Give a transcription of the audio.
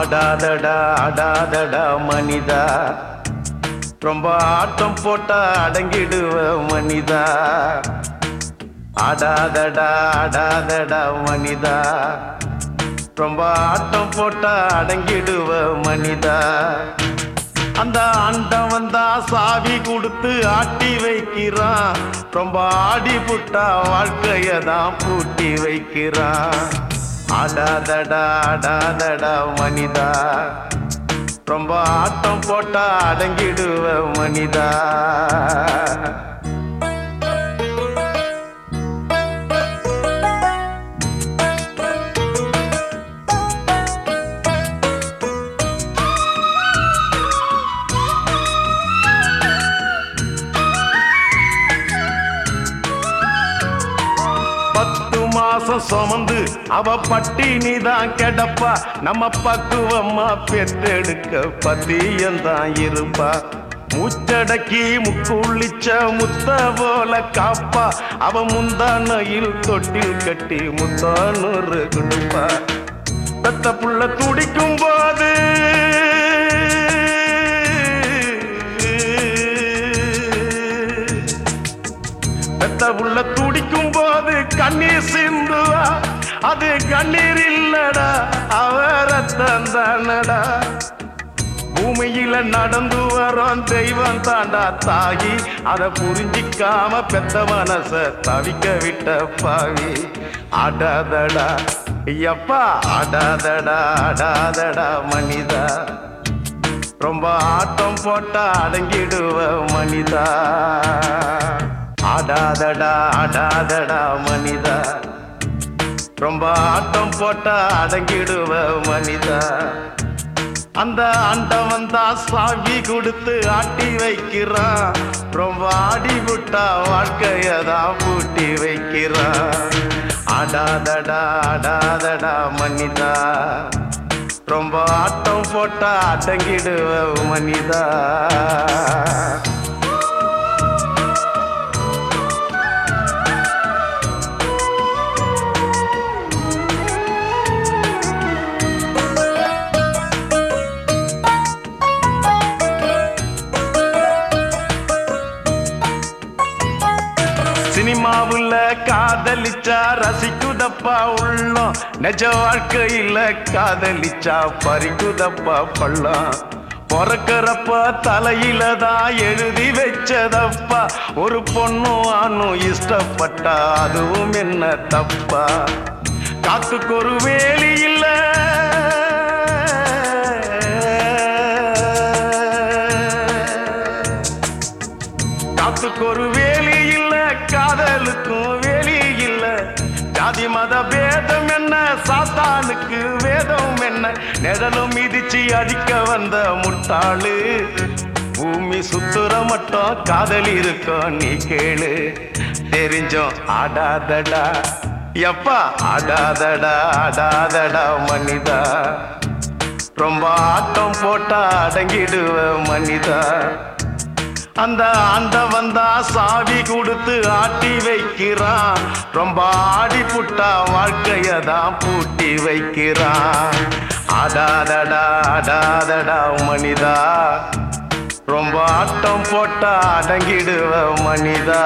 ஆடாதடா ஆடாதடா மனிதா. ரொம்ப ஆட்டம் போட்டா அடங்கிடுவ மனிதா. ஆடாதடா ஆடாதடா மனிதா. ரொம்ப ஆட்டம் போட்டா அடங்கிடுவ மனிதா. அந்த ஆண்டம் வந்தா சாவி கொடுத்து ஆட்டி வைக்கிறான் ரொம்ப ஆடி புட்டா வாழ்க்கைய தான் பூட்டி வைக்கிறான் ஆடாதடா ஆடாதடா மனிதா. ரொம்ப ஆட்டம் போட்டா அடங்கிடுவ மனிதா. மாசம் சுமந்து அவ பட்டி நீ தான் கெடப்பா. நம்ம பக்குவம்மா பெற்றெடுக்க பத்தியந்தான் இருப்பா. முச்சடக்கி முக்குளிச்ச முத்த போல காப்பா. அவ முந்தானையில் தொட்டில் கட்டி முத்தானூறு கொடுப்பா. பெத்த புள்ள துடிக்கும் போது உள்ள துடிக்கும் போது கண்ணீர் சிந்துவா? அது கண்ணீர் இல்லடா அவரத்தம் தானடா. பூமியில நடந்து வரோம் தெய்வம் தாண்டா தாகி அத புரிஞ்சிக்காம பெத்த மனச தவிக்க விட்ட பாவி. அடாதடா ஐயப்பா அடாதடா அடாதடா மனிதா. ரொம்ப ஆட்டம் போட்டா அடங்கிடுவ மனிதா. ஆடாதடா ஆடாதடா மனிதா. ரொம்ப ஆட்டம் போட்டா அடங்கிடுவ மனிதா. அந்த ஆண்டவன் தான் சாவி கொடுத்து ஆட்டி வைக்கிறான். ரொம்ப ஆடி விட்டா வாழ்க்கைய தான் பூட்டி வைக்கிறான். ஆடாதடா ஆடாதடா மனிதா. ரொம்ப ஆட்டம் போட்டா அடங்கிடுவ மனிதா. சினிமாவுல காதலிச்சா ரசிக்குதப்பா உள்ளம். நிஜ வாழ்க்கையில காதலிச்சா பறிக்குதப்பா பள்ளம். பிறக்கிறப்ப தலையில தான் எழுதி வச்சதப்பா. ஒரு பொண்ணும் ஆணும் இஷ்டப்பட்டா அதுவும் என்ன தப்பா? காத்துக்கு ஒரு வேலி இல்லை ஜாதி மத பேதம் என்ன? சாத்தானுக்கு வேதம் என்ன? நிழலும் மிதிச்சு அடிக்க வந்த முட்டாளு. பூமி சுத்துற மட்டும் காதல் இருக்கும் நீ கேளு. தெரிஞ்சோம் ஆடாதடா. எப்பா ஆடாதடா ஆடாதடா மனிதா. ரொம்ப ஆட்டம் போட்டா அடங்கிடுவ மனிதா. அந்த அந்த வந்தா சாவி கொடுத்து ஆட்டி வைக்கிறான் ரொம்ப ஆடி புட்டா வாழ்க்கைய தான் பூட்டி வைக்கிறான் அடாதடா அடாதடா மனிதா. ரொம்ப ஆட்டம் போட்டா அடங்கிடுவ மனிதா.